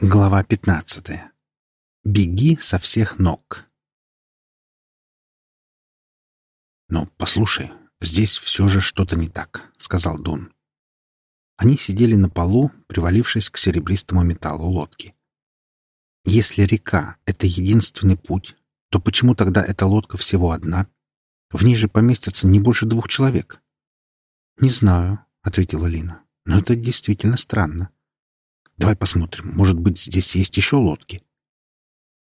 Глава пятнадцатая. Беги со всех ног. «Но послушай, здесь все же что-то не так», — сказал Дун. Они сидели на полу, привалившись к серебристому металлу лодки. «Если река — это единственный путь, то почему тогда эта лодка всего одна? В ней же поместится не больше двух человек». «Не знаю», — ответила Лина. «Но это действительно странно. Давай посмотрим. Может быть, здесь есть еще лодки?»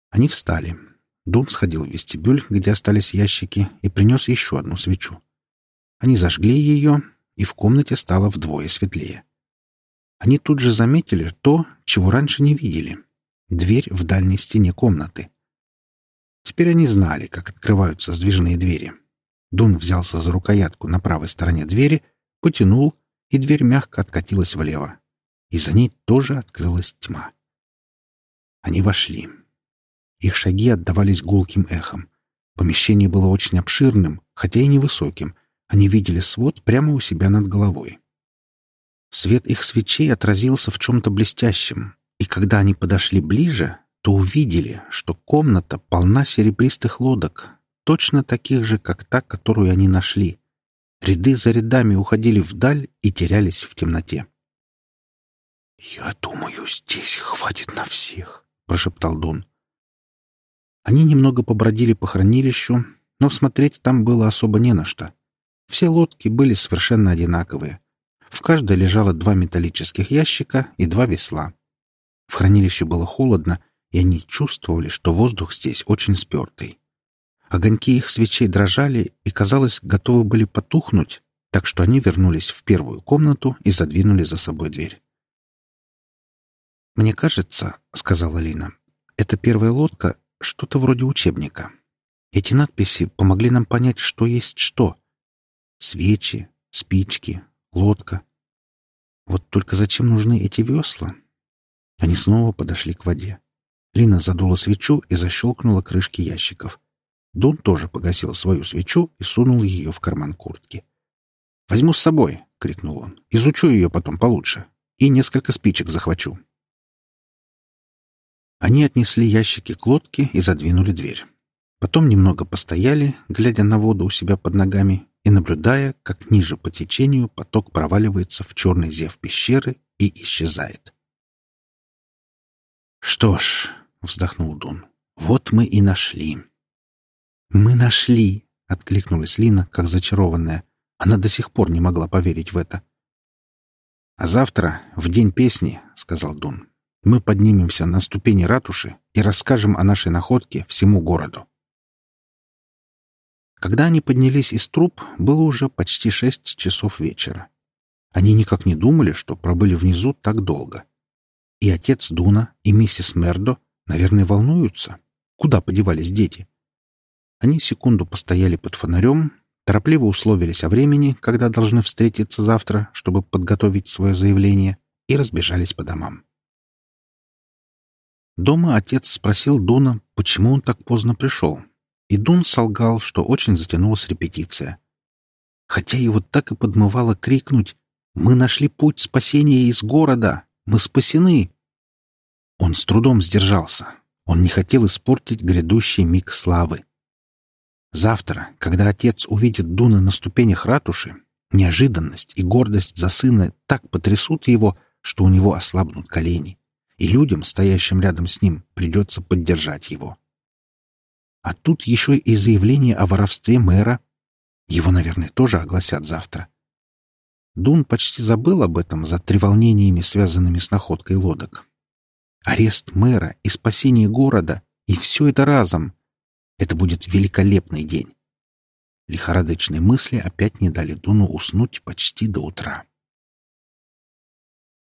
Они встали. Дун сходил в вестибюль, где остались ящики, и принес еще одну свечу. Они зажгли ее, и в комнате стало вдвое светлее. Они тут же заметили то, чего раньше не видели — дверь в дальней стене комнаты. Теперь они знали, как открываются сдвижные двери. Дун взялся за рукоятку на правой стороне двери, потянул, и дверь мягко откатилась влево и за ней тоже открылась тьма. Они вошли. Их шаги отдавались гулким эхом. Помещение было очень обширным, хотя и невысоким. Они видели свод прямо у себя над головой. Свет их свечей отразился в чем-то блестящем, и когда они подошли ближе, то увидели, что комната полна серебристых лодок, точно таких же, как та, которую они нашли. Ряды за рядами уходили вдаль и терялись в темноте. «Я думаю, здесь хватит на всех», — прошептал Дун. Они немного побродили по хранилищу, но смотреть там было особо не на что. Все лодки были совершенно одинаковые. В каждой лежало два металлических ящика и два весла. В хранилище было холодно, и они чувствовали, что воздух здесь очень спертый. Огоньки их свечей дрожали и, казалось, готовы были потухнуть, так что они вернулись в первую комнату и задвинули за собой дверь. «Мне кажется, — сказала Лина, — эта первая лодка — что-то вроде учебника. Эти надписи помогли нам понять, что есть что. Свечи, спички, лодка. Вот только зачем нужны эти весла?» Они снова подошли к воде. Лина задула свечу и защелкнула крышки ящиков. Дун тоже погасил свою свечу и сунул ее в карман куртки. «Возьму с собой!» — крикнул он. «Изучу ее потом получше. И несколько спичек захвачу». Они отнесли ящики к лодке и задвинули дверь. Потом немного постояли, глядя на воду у себя под ногами и наблюдая, как ниже по течению поток проваливается в черный зев пещеры и исчезает. «Что ж», — вздохнул Дун, — «вот мы и нашли». «Мы нашли!» — откликнулась Лина, как зачарованная. Она до сих пор не могла поверить в это. «А завтра, в день песни, — сказал Дун, мы поднимемся на ступени ратуши и расскажем о нашей находке всему городу. Когда они поднялись из труб, было уже почти шесть часов вечера. Они никак не думали, что пробыли внизу так долго. И отец Дуна, и миссис Мердо, наверное, волнуются. Куда подевались дети? Они секунду постояли под фонарем, торопливо условились о времени, когда должны встретиться завтра, чтобы подготовить свое заявление, и разбежались по домам. Дома отец спросил Дуна, почему он так поздно пришел. И Дун солгал, что очень затянулась репетиция. Хотя его так и подмывало крикнуть «Мы нашли путь спасения из города! Мы спасены!» Он с трудом сдержался. Он не хотел испортить грядущий миг славы. Завтра, когда отец увидит Дуна на ступенях ратуши, неожиданность и гордость за сына так потрясут его, что у него ослабнут колени и людям, стоящим рядом с ним, придется поддержать его. А тут еще и заявление о воровстве мэра. Его, наверное, тоже огласят завтра. Дун почти забыл об этом за треволнениями, связанными с находкой лодок. Арест мэра и спасение города, и все это разом. Это будет великолепный день. Лихорадочные мысли опять не дали Дуну уснуть почти до утра.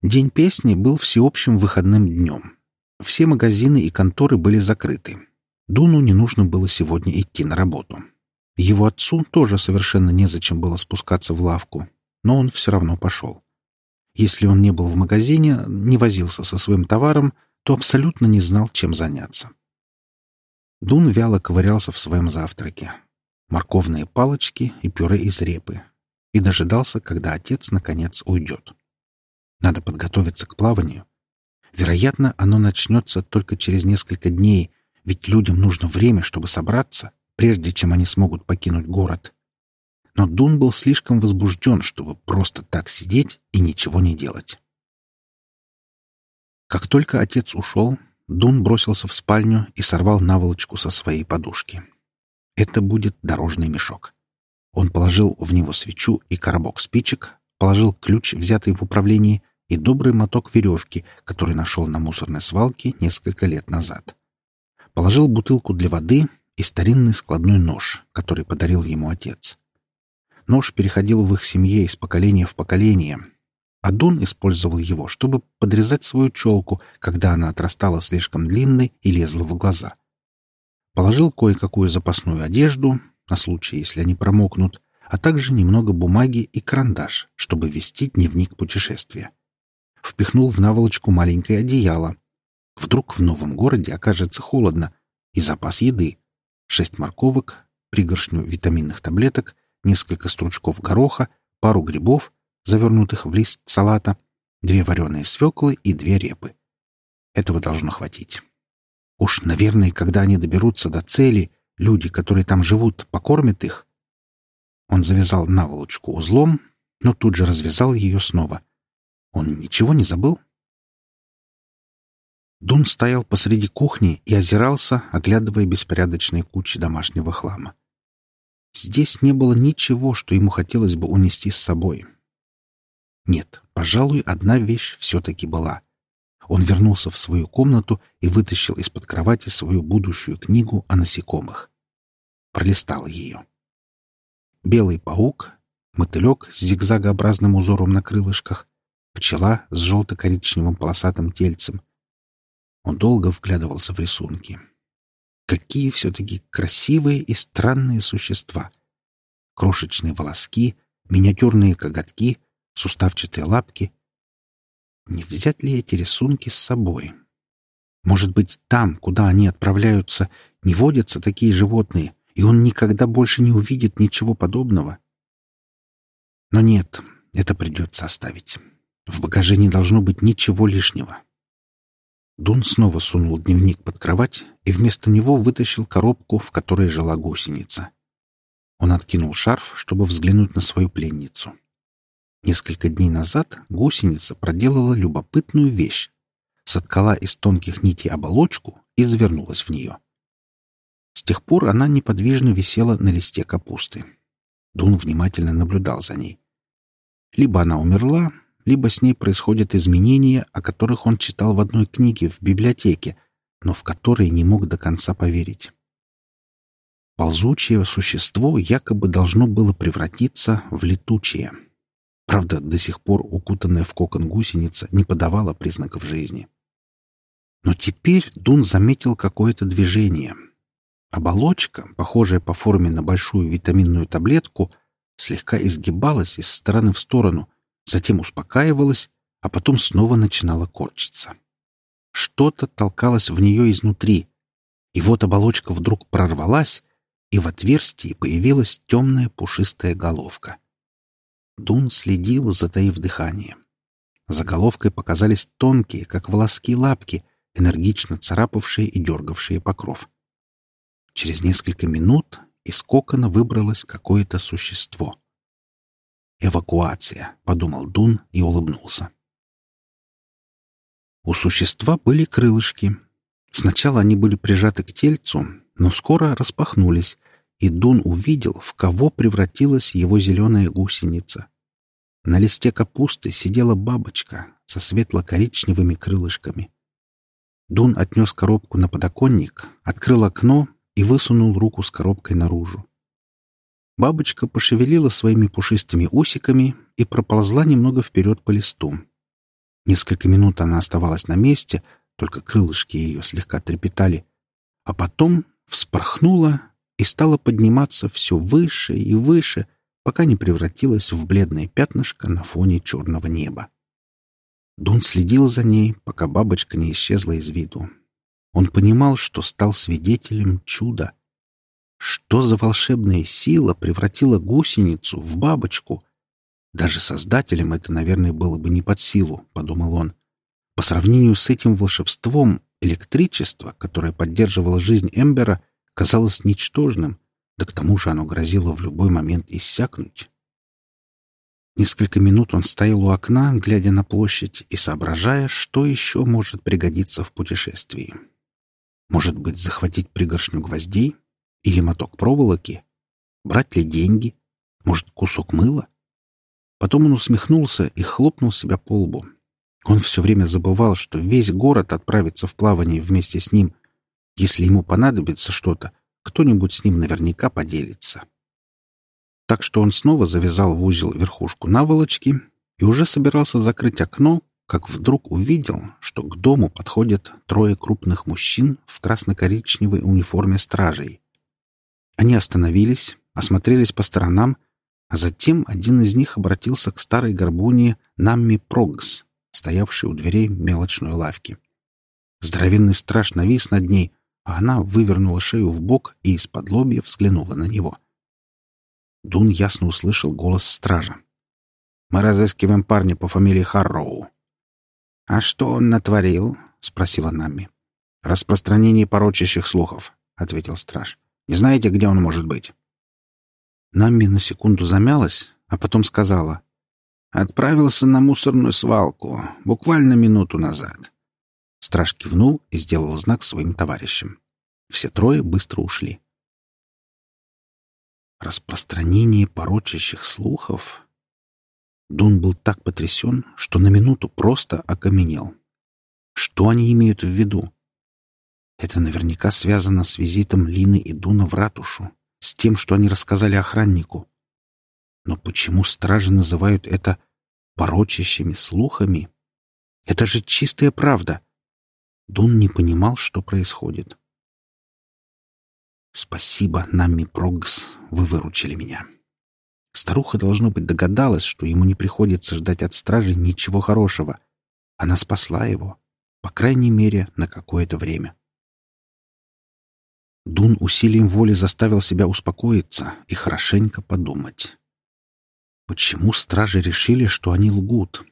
День песни был всеобщим выходным днем. Все магазины и конторы были закрыты. Дуну не нужно было сегодня идти на работу. Его отцу тоже совершенно незачем было спускаться в лавку, но он все равно пошел. Если он не был в магазине, не возился со своим товаром, то абсолютно не знал, чем заняться. Дун вяло ковырялся в своем завтраке. Морковные палочки и пюре из репы. И дожидался, когда отец наконец уйдет. Надо подготовиться к плаванию. Вероятно, оно начнется только через несколько дней, ведь людям нужно время, чтобы собраться, прежде чем они смогут покинуть город. Но Дун был слишком возбужден, чтобы просто так сидеть и ничего не делать. Как только отец ушел, Дун бросился в спальню и сорвал наволочку со своей подушки. Это будет дорожный мешок. Он положил в него свечу и коробок спичек, положил ключ, взятый в управлении, и добрый моток веревки, который нашел на мусорной свалке несколько лет назад. Положил бутылку для воды и старинный складной нож, который подарил ему отец. Нож переходил в их семье из поколения в поколение, а Дун использовал его, чтобы подрезать свою челку, когда она отрастала слишком длинной и лезла в глаза. Положил кое-какую запасную одежду, на случай, если они промокнут, а также немного бумаги и карандаш, чтобы вести дневник путешествия впихнул в наволочку маленькое одеяло. Вдруг в новом городе окажется холодно, и запас еды. Шесть морковок, пригоршню витаминных таблеток, несколько стручков гороха, пару грибов, завернутых в лист салата, две вареные свеклы и две репы. Этого должно хватить. Уж, наверное, когда они доберутся до цели, люди, которые там живут, покормят их. Он завязал наволочку узлом, но тут же развязал ее снова. Он ничего не забыл? Дун стоял посреди кухни и озирался, оглядывая беспорядочные кучи домашнего хлама. Здесь не было ничего, что ему хотелось бы унести с собой. Нет, пожалуй, одна вещь все-таки была. Он вернулся в свою комнату и вытащил из-под кровати свою будущую книгу о насекомых. Пролистал ее. Белый паук, мотылек с зигзагообразным узором на крылышках, пчела с желто-коричневым полосатым тельцем. Он долго вглядывался в рисунки. Какие все-таки красивые и странные существа! Крошечные волоски, миниатюрные коготки, суставчатые лапки. Не взять ли эти рисунки с собой? Может быть, там, куда они отправляются, не водятся такие животные, и он никогда больше не увидит ничего подобного? Но нет, это придется оставить. В багаже не должно быть ничего лишнего. Дун снова сунул дневник под кровать и вместо него вытащил коробку, в которой жила гусеница. Он откинул шарф, чтобы взглянуть на свою пленницу. Несколько дней назад гусеница проделала любопытную вещь. Соткала из тонких нитей оболочку и завернулась в нее. С тех пор она неподвижно висела на листе капусты. Дун внимательно наблюдал за ней. Либо она умерла, либо с ней происходят изменения, о которых он читал в одной книге в библиотеке, но в которые не мог до конца поверить. Ползучее существо якобы должно было превратиться в летучее. Правда, до сих пор укутанная в кокон гусеница не подавала признаков жизни. Но теперь Дун заметил какое-то движение. Оболочка, похожая по форме на большую витаминную таблетку, слегка изгибалась из стороны в сторону, затем успокаивалась, а потом снова начинала корчиться. Что-то толкалось в нее изнутри, и вот оболочка вдруг прорвалась, и в отверстии появилась темная пушистая головка. Дун следил, затаив дыхание. За головкой показались тонкие, как волоски лапки, энергично царапавшие и дергавшие покров. Через несколько минут из кокона выбралось какое-то существо. «Эвакуация», — подумал Дун и улыбнулся. У существа были крылышки. Сначала они были прижаты к тельцу, но скоро распахнулись, и Дун увидел, в кого превратилась его зеленая гусеница. На листе капусты сидела бабочка со светло-коричневыми крылышками. Дун отнес коробку на подоконник, открыл окно и высунул руку с коробкой наружу. Бабочка пошевелила своими пушистыми усиками и проползла немного вперед по листу. Несколько минут она оставалась на месте, только крылышки ее слегка трепетали, а потом вспорхнула и стала подниматься все выше и выше, пока не превратилась в бледное пятнышко на фоне черного неба. Дун следил за ней, пока бабочка не исчезла из виду. Он понимал, что стал свидетелем чуда. Что за волшебная сила превратила гусеницу в бабочку? Даже создателям это, наверное, было бы не под силу, — подумал он. По сравнению с этим волшебством, электричество, которое поддерживало жизнь Эмбера, казалось ничтожным, да к тому же оно грозило в любой момент иссякнуть. Несколько минут он стоял у окна, глядя на площадь и соображая, что еще может пригодиться в путешествии. Может быть, захватить пригоршню гвоздей? Или моток проволоки? Брать ли деньги? Может, кусок мыла? Потом он усмехнулся и хлопнул себя по лбу. Он все время забывал, что весь город отправится в плавание вместе с ним. Если ему понадобится что-то, кто-нибудь с ним наверняка поделится. Так что он снова завязал в узел верхушку наволочки и уже собирался закрыть окно, как вдруг увидел, что к дому подходят трое крупных мужчин в красно-коричневой униформе стражей. Они остановились, осмотрелись по сторонам, а затем один из них обратился к старой горбуне Намми Прогс, стоявшей у дверей мелочной лавки. Здоровенный страж навис над ней, а она вывернула шею в бок и из-под лобья взглянула на него. Дун ясно услышал голос стража. «Мы разыскиваем парня по фамилии Харроу. «А что он натворил?» — спросила Намми. «Распространение порочащих слухов», — ответил страж. «Не знаете, где он может быть?» Намми на секунду замялась, а потом сказала. «Отправился на мусорную свалку, буквально минуту назад». Страж кивнул и сделал знак своим товарищам. Все трое быстро ушли. Распространение порочащих слухов Дун был так потрясен, что на минуту просто окаменел. Что они имеют в виду? Это наверняка связано с визитом Лины и Дуна в ратушу, с тем, что они рассказали охраннику. Но почему стражи называют это порочащими слухами? Это же чистая правда. Дун не понимал, что происходит. «Спасибо, Нами Прогс, вы выручили меня». Старуха, должно быть, догадалась, что ему не приходится ждать от стражи ничего хорошего. Она спасла его, по крайней мере, на какое-то время. Дун усилием воли заставил себя успокоиться и хорошенько подумать. Почему стражи решили, что они лгут?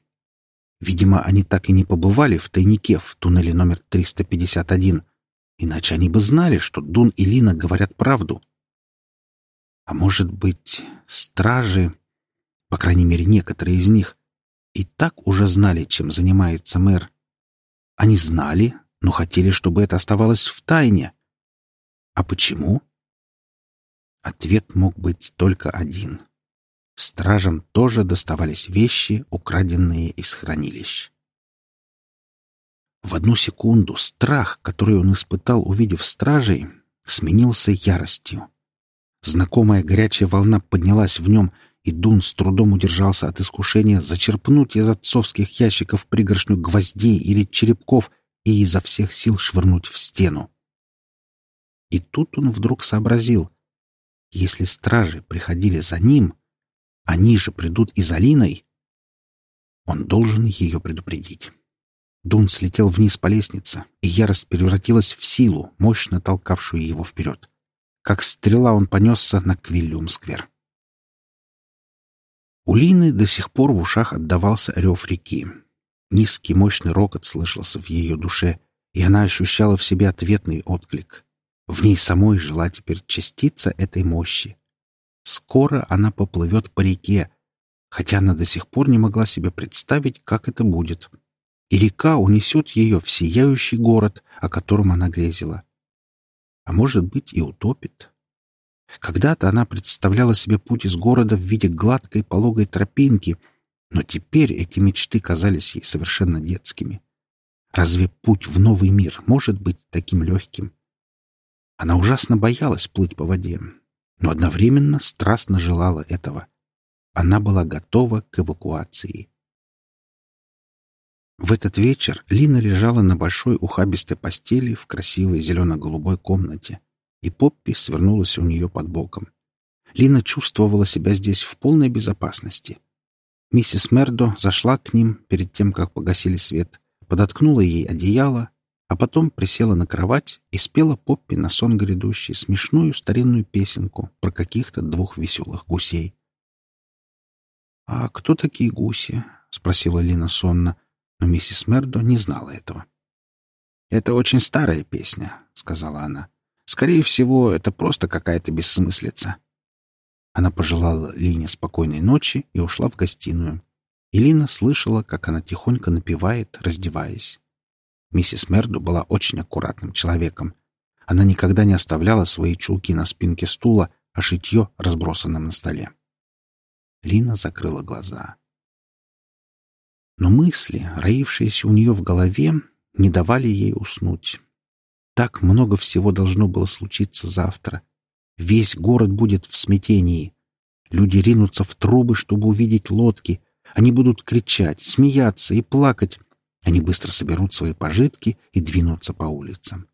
Видимо, они так и не побывали в тайнике в туннеле номер 351, иначе они бы знали, что Дун и Лина говорят правду. А может быть, стражи, по крайней мере, некоторые из них, и так уже знали, чем занимается мэр. Они знали, но хотели, чтобы это оставалось в тайне. А почему? Ответ мог быть только один. Стражам тоже доставались вещи, украденные из хранилищ. В одну секунду страх, который он испытал, увидев стражей, сменился яростью. Знакомая горячая волна поднялась в нем, и Дун с трудом удержался от искушения зачерпнуть из отцовских ящиков пригоршню гвоздей или черепков и изо всех сил швырнуть в стену. И тут он вдруг сообразил, если стражи приходили за ним, они же придут и за Линой. Он должен ее предупредить. Дун слетел вниз по лестнице, и ярость превратилась в силу, мощно толкавшую его вперед. Как стрела он понесся на Квиллиум-сквер. У Лины до сих пор в ушах отдавался рев реки. Низкий мощный рокот слышался в ее душе, и она ощущала в себе ответный отклик. В ней самой жила теперь частица этой мощи. Скоро она поплывет по реке, хотя она до сих пор не могла себе представить, как это будет. И река унесет ее в сияющий город, о котором она грезила а может быть и утопит. Когда-то она представляла себе путь из города в виде гладкой пологой тропинки, но теперь эти мечты казались ей совершенно детскими. Разве путь в новый мир может быть таким легким? Она ужасно боялась плыть по воде, но одновременно страстно желала этого. Она была готова к эвакуации. В этот вечер Лина лежала на большой ухабистой постели в красивой зелено-голубой комнате, и Поппи свернулась у нее под боком. Лина чувствовала себя здесь в полной безопасности. Миссис Мердо зашла к ним перед тем, как погасили свет, подоткнула ей одеяло, а потом присела на кровать и спела Поппи на сон грядущий смешную старинную песенку про каких-то двух веселых гусей. «А кто такие гуси?» — спросила Лина сонно. но миссис Мердо не знала этого. «Это очень старая песня», — сказала она. «Скорее всего, это просто какая-то бессмыслица». Она пожелала Лине спокойной ночи и ушла в гостиную. И Лина слышала, как она тихонько напевает, раздеваясь. Миссис Мерду была очень аккуратным человеком. Она никогда не оставляла свои чулки на спинке стула, а шитье разбросанным на столе. Лина закрыла глаза. Но мысли, роившиеся у нее в голове, не давали ей уснуть. Так много всего должно было случиться завтра. Весь город будет в смятении. Люди ринутся в трубы, чтобы увидеть лодки. Они будут кричать, смеяться и плакать. Они быстро соберут свои пожитки и двинутся по улицам.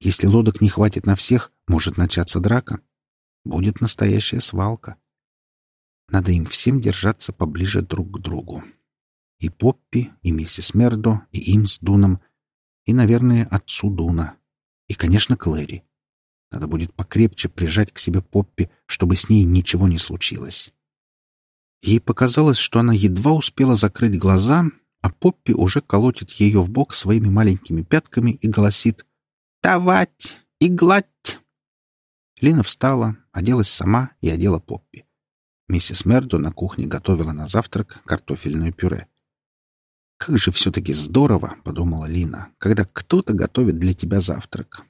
Если лодок не хватит на всех, может начаться драка. Будет настоящая свалка. Надо им всем держаться поближе друг к другу. И Поппи, и миссис Мердо, и им с Дуном, и, наверное, отцу Дуна. И, конечно, Клэри. Надо будет покрепче прижать к себе Поппи, чтобы с ней ничего не случилось. Ей показалось, что она едва успела закрыть глаза, а Поппи уже колотит ее в бок своими маленькими пятками и голосит «Давать и гладь!». Лина встала, оделась сама и одела Поппи. Миссис Мердо на кухне готовила на завтрак картофельное пюре. «Как же все-таки здорово!» — подумала Лина, «когда кто-то готовит для тебя завтрак.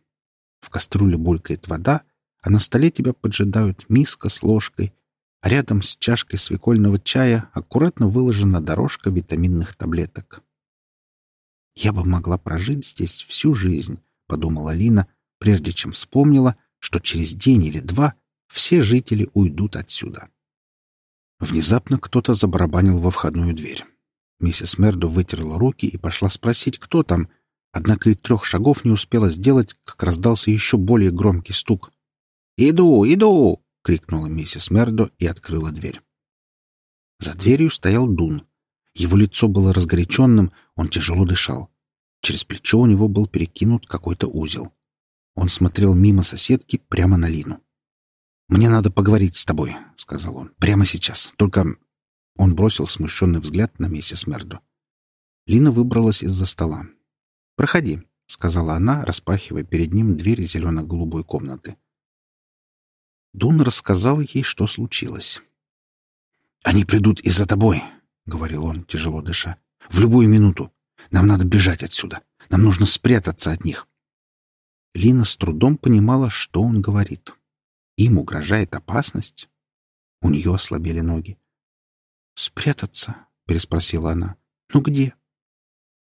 В кастрюле булькает вода, а на столе тебя поджидают миска с ложкой, рядом с чашкой свекольного чая аккуратно выложена дорожка витаминных таблеток. «Я бы могла прожить здесь всю жизнь», — подумала Лина, прежде чем вспомнила, что через день или два все жители уйдут отсюда. Внезапно кто-то забарабанил во входную дверь. Миссис Мерду вытерла руки и пошла спросить, кто там, однако и трех шагов не успела сделать, как раздался еще более громкий стук. «Иду, иду!» — крикнула миссис Мердо и открыла дверь. За дверью стоял Дун. Его лицо было разгоряченным, он тяжело дышал. Через плечо у него был перекинут какой-то узел. Он смотрел мимо соседки прямо на Лину. «Мне надо поговорить с тобой», — сказал он. «Прямо сейчас. Только он бросил смущенный взгляд на миссис Мерду. Лина выбралась из-за стола. «Проходи», — сказала она, распахивая перед ним дверь зелено-голубой комнаты. Дун рассказал ей, что случилось. «Они придут и за тобой», — говорил он, тяжело дыша. «В любую минуту. Нам надо бежать отсюда. Нам нужно спрятаться от них». Лина с трудом понимала, что он говорит. Им угрожает опасность. У нее ослабели ноги. «Спрятаться?» — переспросила она. «Ну где?»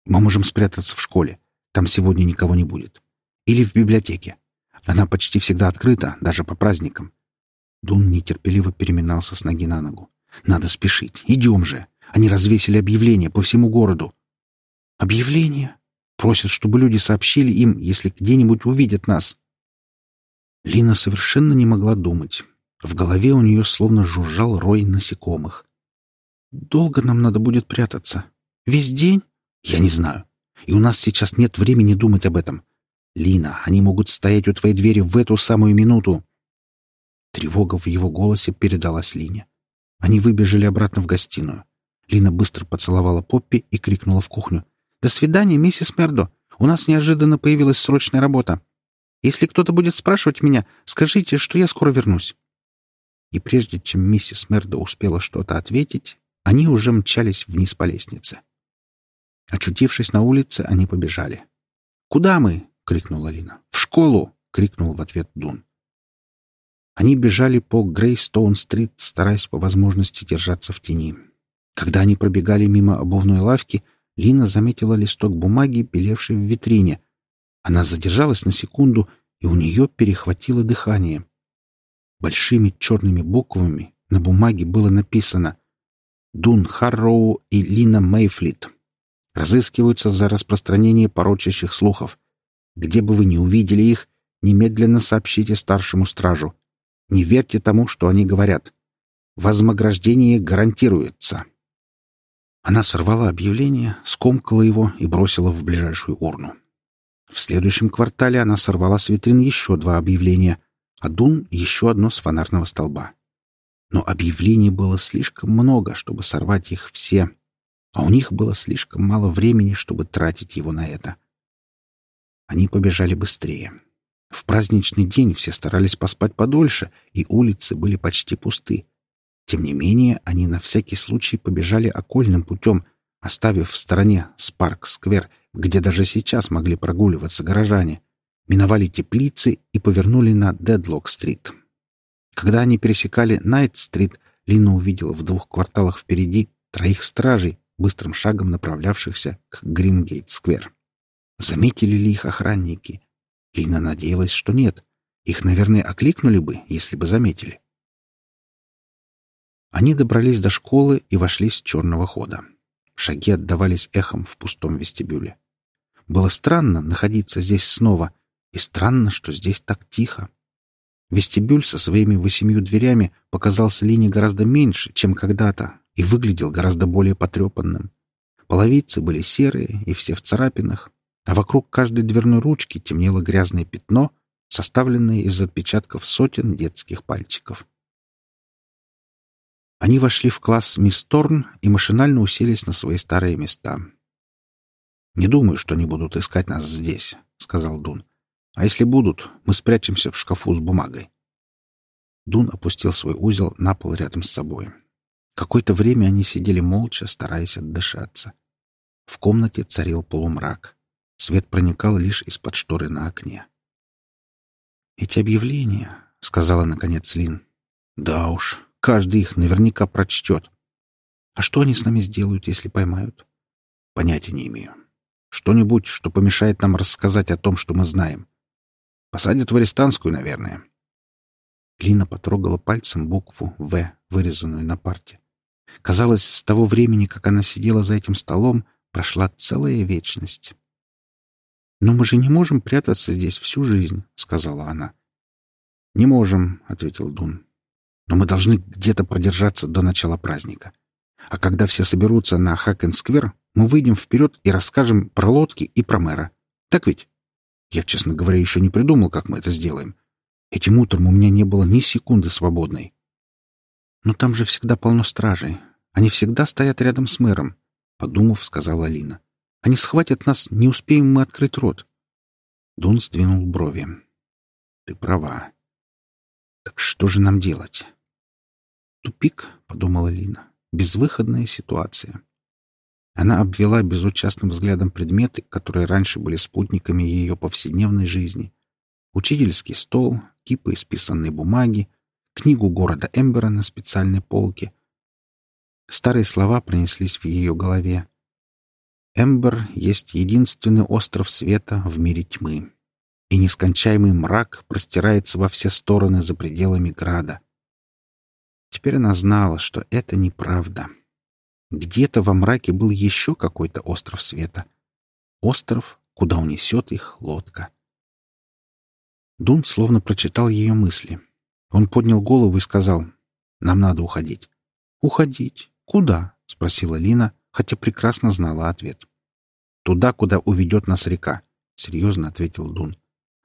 «Мы можем спрятаться в школе. Там сегодня никого не будет. Или в библиотеке. Она почти всегда открыта, даже по праздникам». Дун нетерпеливо переминался с ноги на ногу. «Надо спешить. Идем же. Они развесили объявление по всему городу». «Объявление?» Просят, чтобы люди сообщили им, если где-нибудь увидят нас. Лина совершенно не могла думать. В голове у нее словно жужжал рой насекомых. Долго нам надо будет прятаться? Весь день? Я не знаю. И у нас сейчас нет времени думать об этом. Лина, они могут стоять у твоей двери в эту самую минуту. Тревога в его голосе передалась Лине. Они выбежали обратно в гостиную. Лина быстро поцеловала Поппи и крикнула в кухню. «До свидания, миссис Мердо. У нас неожиданно появилась срочная работа. Если кто-то будет спрашивать меня, скажите, что я скоро вернусь». И прежде чем миссис Мердо успела что-то ответить, они уже мчались вниз по лестнице. Очутившись на улице, они побежали. «Куда мы?» — крикнула Лина. «В школу!» — крикнул в ответ Дун. Они бежали по Грейстоун-стрит, стараясь по возможности держаться в тени. Когда они пробегали мимо обувной лавки, Лина заметила листок бумаги, белевший в витрине. Она задержалась на секунду, и у нее перехватило дыхание. Большими черными буквами на бумаге было написано Дун Харроу и Лина Мейфлит. Разыскиваются за распространение порочащих слухов. Где бы вы ни увидели их, немедленно сообщите старшему стражу. Не верьте тому, что они говорят. Возмограждение гарантируется. Она сорвала объявление, скомкала его и бросила в ближайшую урну. В следующем квартале она сорвала с витрин еще два объявления, а Дун — еще одно с фонарного столба но объявлений было слишком много, чтобы сорвать их все. а у них было слишком мало времени, чтобы тратить его на это. Они побежали быстрее. В праздничный день все старались поспать подольше, и улицы были почти пусты. Тем не менее, они на всякий случай побежали окольным путем, оставив в стороне Спарк-сквер, где даже сейчас могли прогуливаться горожане, миновали теплицы и повернули на Дедлок-стрит. Когда они пересекали Найт-стрит, Лина увидела в двух кварталах впереди троих стражей, быстрым шагом направлявшихся к Грингейт-сквер. Заметили ли их охранники? Лина надеялась, что нет. Их, наверное, окликнули бы, если бы заметили. Они добрались до школы и вошли с черного хода. Шаги отдавались эхом в пустом вестибюле. Было странно находиться здесь снова, и странно, что здесь так тихо. Вестибюль со своими восемью дверями показался Лине гораздо меньше, чем когда-то, и выглядел гораздо более потрепанным. Половицы были серые и все в царапинах, а вокруг каждой дверной ручки темнело грязное пятно, составленное из отпечатков сотен детских пальчиков. Они вошли в класс мисс Торн и машинально уселись на свои старые места. «Не думаю, что они будут искать нас здесь», — сказал Дун. «А если будут, мы спрячемся в шкафу с бумагой». Дун опустил свой узел на пол рядом с собой. Какое-то время они сидели молча, стараясь отдышаться. В комнате царил полумрак. Свет проникал лишь из-под шторы на окне. «Эти объявления», — сказала наконец Лин. «Да уж, Каждый их наверняка прочтет. А что они с нами сделают, если поймают? Понятия не имею. Что-нибудь, что помешает нам рассказать о том, что мы знаем. Посадят в арестантскую, наверное. Лина потрогала пальцем букву «В», вырезанную на парте. Казалось, с того времени, как она сидела за этим столом, прошла целая вечность. «Но мы же не можем прятаться здесь всю жизнь», — сказала она. «Не можем», — ответил Дун но мы должны где-то продержаться до начала праздника. А когда все соберутся на Хакен-сквер, мы выйдем вперед и расскажем про лодки и про мэра. Так ведь? Я, честно говоря, еще не придумал, как мы это сделаем. Этим утром у меня не было ни секунды свободной. Но там же всегда полно стражей. Они всегда стоят рядом с мэром, — подумав, сказала Алина. Они схватят нас, не успеем мы открыть рот. Дун сдвинул брови. Ты права. Так что же нам делать? «Тупик», — подумала Лина. «Безвыходная ситуация». Она обвела безучастным взглядом предметы, которые раньше были спутниками ее повседневной жизни. Учительский стол, кипы исписанной бумаги, книгу города Эмбера на специальной полке. Старые слова пронеслись в ее голове. Эмбер есть единственный остров света в мире тьмы, и нескончаемый мрак простирается во все стороны за пределами града. Теперь она знала, что это неправда. Где-то во мраке был еще какой-то остров света. Остров, куда унесет их лодка. Дун словно прочитал ее мысли. Он поднял голову и сказал, «Нам надо уходить». «Уходить? Куда?» — спросила Лина, хотя прекрасно знала ответ. «Туда, куда уведет нас река», — серьезно ответил Дун.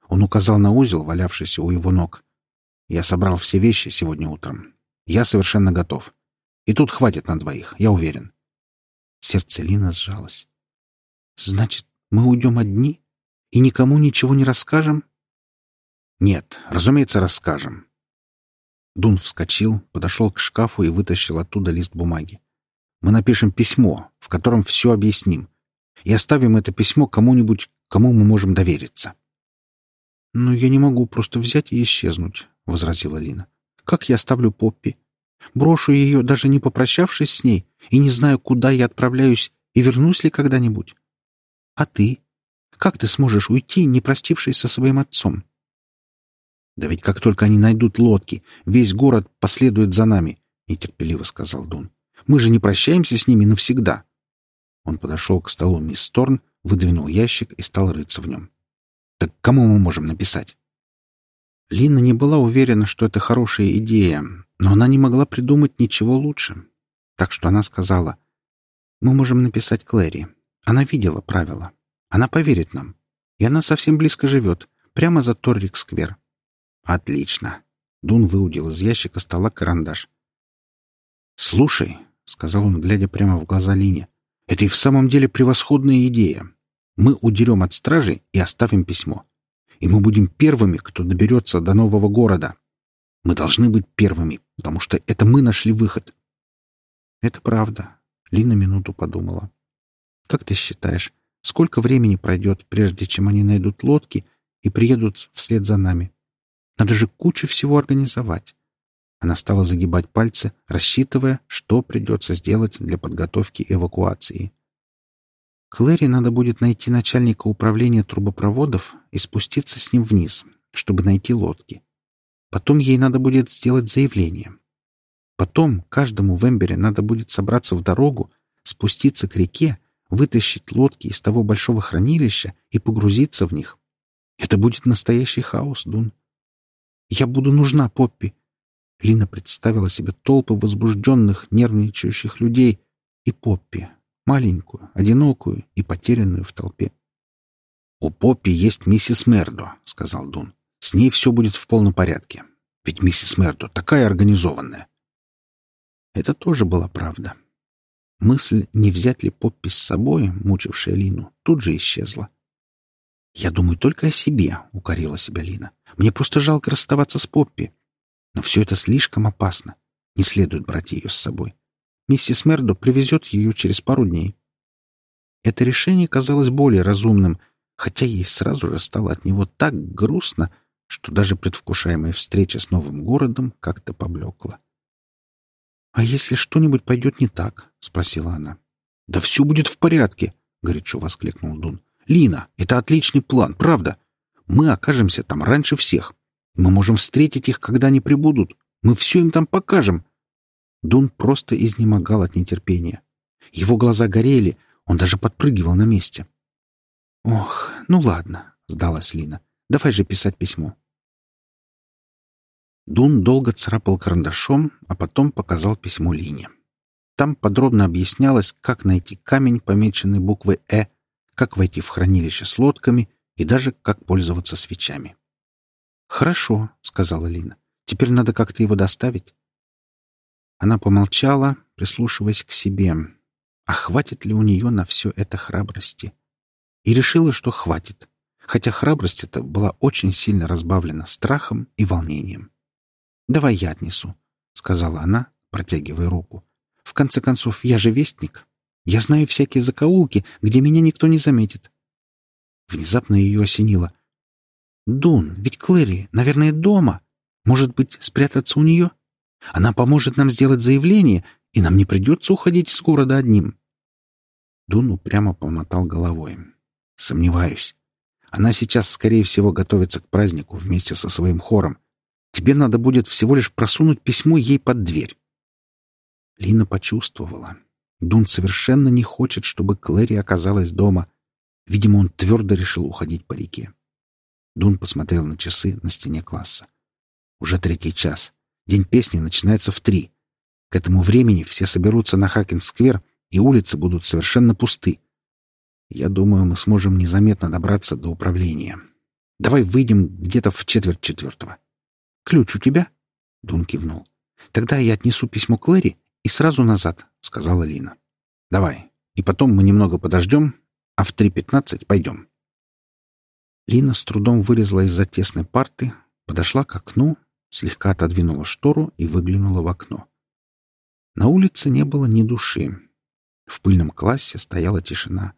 Он указал на узел, валявшийся у его ног. «Я собрал все вещи сегодня утром. Я совершенно готов. И тут хватит на двоих, я уверен. Сердце Лины сжалось. Значит, мы уйдем одни? И никому ничего не расскажем? Нет, разумеется, расскажем. Дун вскочил, подошел к шкафу и вытащил оттуда лист бумаги. Мы напишем письмо, в котором все объясним. И оставим это письмо кому-нибудь, кому мы можем довериться. «Но я не могу просто взять и исчезнуть», — возразила Лина. Как я оставлю Поппи? Брошу ее, даже не попрощавшись с ней, и не знаю, куда я отправляюсь и вернусь ли когда-нибудь. А ты? Как ты сможешь уйти, не простившись со своим отцом? Да ведь как только они найдут лодки, весь город последует за нами, — нетерпеливо сказал Дун. Мы же не прощаемся с ними навсегда. Он подошел к столу мисс Торн, выдвинул ящик и стал рыться в нем. Так кому мы можем написать? Лина не была уверена, что это хорошая идея, но она не могла придумать ничего лучше. Так что она сказала, «Мы можем написать Клэри. Она видела правила. Она поверит нам. И она совсем близко живет, прямо за Торрик-сквер». «Отлично!» Дун выудил из ящика стола карандаш. «Слушай», — сказал он, глядя прямо в глаза Лине, — Это и в самом деле превосходная идея. Мы удерем от стражи и оставим письмо. И мы будем первыми, кто доберется до нового города. Мы должны быть первыми, потому что это мы нашли выход. Это правда. Лина минуту подумала. Как ты считаешь, сколько времени пройдет, прежде чем они найдут лодки и приедут вслед за нами? Надо же кучу всего организовать. Она стала загибать пальцы, рассчитывая, что придется сделать для подготовки эвакуации. Клэри надо будет найти начальника управления трубопроводов и спуститься с ним вниз, чтобы найти лодки. Потом ей надо будет сделать заявление. Потом каждому в Эмбере надо будет собраться в дорогу, спуститься к реке, вытащить лодки из того большого хранилища и погрузиться в них. Это будет настоящий хаос, Дун. Я буду нужна Поппи. Лина представила себе толпы возбужденных, нервничающих людей и Поппи, маленькую, одинокую и потерянную в толпе. «У Поппи есть миссис Мердо», — сказал Дун. «С ней все будет в полном порядке. Ведь миссис Мердо такая организованная». Это тоже была правда. Мысль, не взять ли Поппи с собой, мучившая Лину, тут же исчезла. «Я думаю только о себе», — укорила себя Лина. «Мне просто жалко расставаться с Поппи. Но все это слишком опасно. Не следует брать ее с собой. Миссис Мердо привезет ее через пару дней». Это решение казалось более разумным, хотя ей сразу же стало от него так грустно, что даже предвкушаемая встреча с новым городом как-то поблекла. «А если что-нибудь пойдет не так?» — спросила она. «Да все будет в порядке!» — горячо воскликнул Дун. «Лина, это отличный план, правда? Мы окажемся там раньше всех. Мы можем встретить их, когда они прибудут. Мы все им там покажем». Дун просто изнемогал от нетерпения. Его глаза горели, он даже подпрыгивал на месте. «Ох, ну ладно», — сдалась Лина. «Давай же писать письмо». Дун долго царапал карандашом, а потом показал письмо Лине. Там подробно объяснялось, как найти камень, помеченный буквой «Э», как войти в хранилище с лодками и даже как пользоваться свечами. «Хорошо», — сказала Лина. «Теперь надо как-то его доставить». Она помолчала, прислушиваясь к себе. А хватит ли у нее на все это храбрости? И решила, что хватит, хотя храбрость эта была очень сильно разбавлена страхом и волнением. «Давай я отнесу», — сказала она, протягивая руку. «В конце концов, я же вестник. Я знаю всякие закоулки, где меня никто не заметит». Внезапно ее осенило. «Дун, ведь Клэри, наверное, дома. Может быть, спрятаться у нее? Она поможет нам сделать заявление, и нам не придется уходить из города одним». Дун упрямо помотал головой. «Сомневаюсь. Она сейчас, скорее всего, готовится к празднику вместе со своим хором. Тебе надо будет всего лишь просунуть письмо ей под дверь. Лина почувствовала. Дун совершенно не хочет, чтобы Клэри оказалась дома. Видимо, он твердо решил уходить по реке. Дун посмотрел на часы на стене класса. Уже третий час. День песни начинается в три. К этому времени все соберутся на Хакин-сквер, и улицы будут совершенно пусты. Я думаю, мы сможем незаметно добраться до управления. Давай выйдем где-то в четверть четвертого. «Ключ у тебя?» Дун кивнул. «Тогда я отнесу письмо Клэри и сразу назад», — сказала Лина. «Давай. И потом мы немного подождем, а в 3.15 пойдем». Лина с трудом вылезла из-за тесной парты, подошла к окну, слегка отодвинула штору и выглянула в окно. На улице не было ни души. В пыльном классе стояла тишина.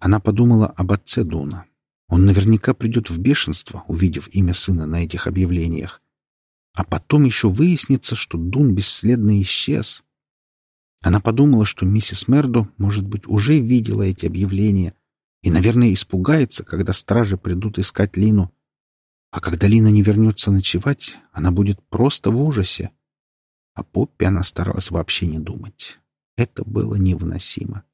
Она подумала об отце Дуна, он наверняка придет в бешенство, увидев имя сына на этих объявлениях. А потом еще выяснится, что Дун бесследно исчез. Она подумала, что миссис Мердо, может быть, уже видела эти объявления и, наверное, испугается, когда стражи придут искать Лину. А когда Лина не вернется ночевать, она будет просто в ужасе. О Поппе она старалась вообще не думать. Это было невыносимо.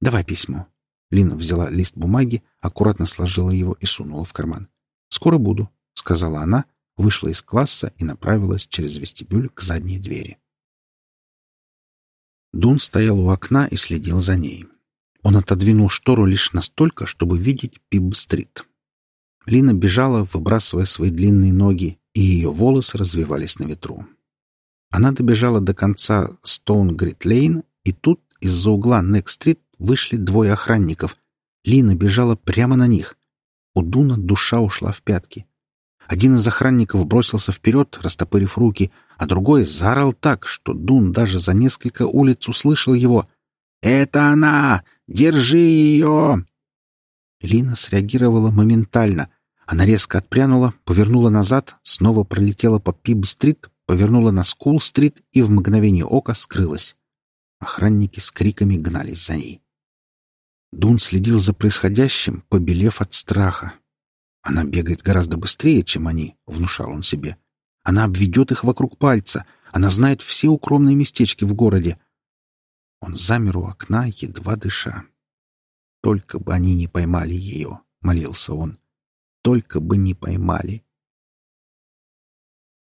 «Давай письмо», Лина взяла лист бумаги, аккуратно сложила его и сунула в карман. «Скоро буду», — сказала она, вышла из класса и направилась через вестибюль к задней двери. Дун стоял у окна и следил за ней. Он отодвинул штору лишь настолько, чтобы видеть Пиб-стрит. Лина бежала, выбрасывая свои длинные ноги, и ее волосы развивались на ветру. Она добежала до конца Стоун-Грит-Лейн, и тут из-за угла Нек-стрит вышли двое охранников. Лина бежала прямо на них. У Дуна душа ушла в пятки. Один из охранников бросился вперед, растопырив руки, а другой заорал так, что Дун даже за несколько улиц услышал его. «Это она! Держи ее!» Лина среагировала моментально. Она резко отпрянула, повернула назад, снова пролетела по Пиб-стрит, повернула на Скул-стрит и в мгновение ока скрылась. Охранники с криками гнались за ней. Дун следил за происходящим, побелев от страха. Она бегает гораздо быстрее, чем они, — внушал он себе. Она обведет их вокруг пальца. Она знает все укромные местечки в городе. Он замер у окна, едва дыша. Только бы они не поймали ее, — молился он. Только бы не поймали.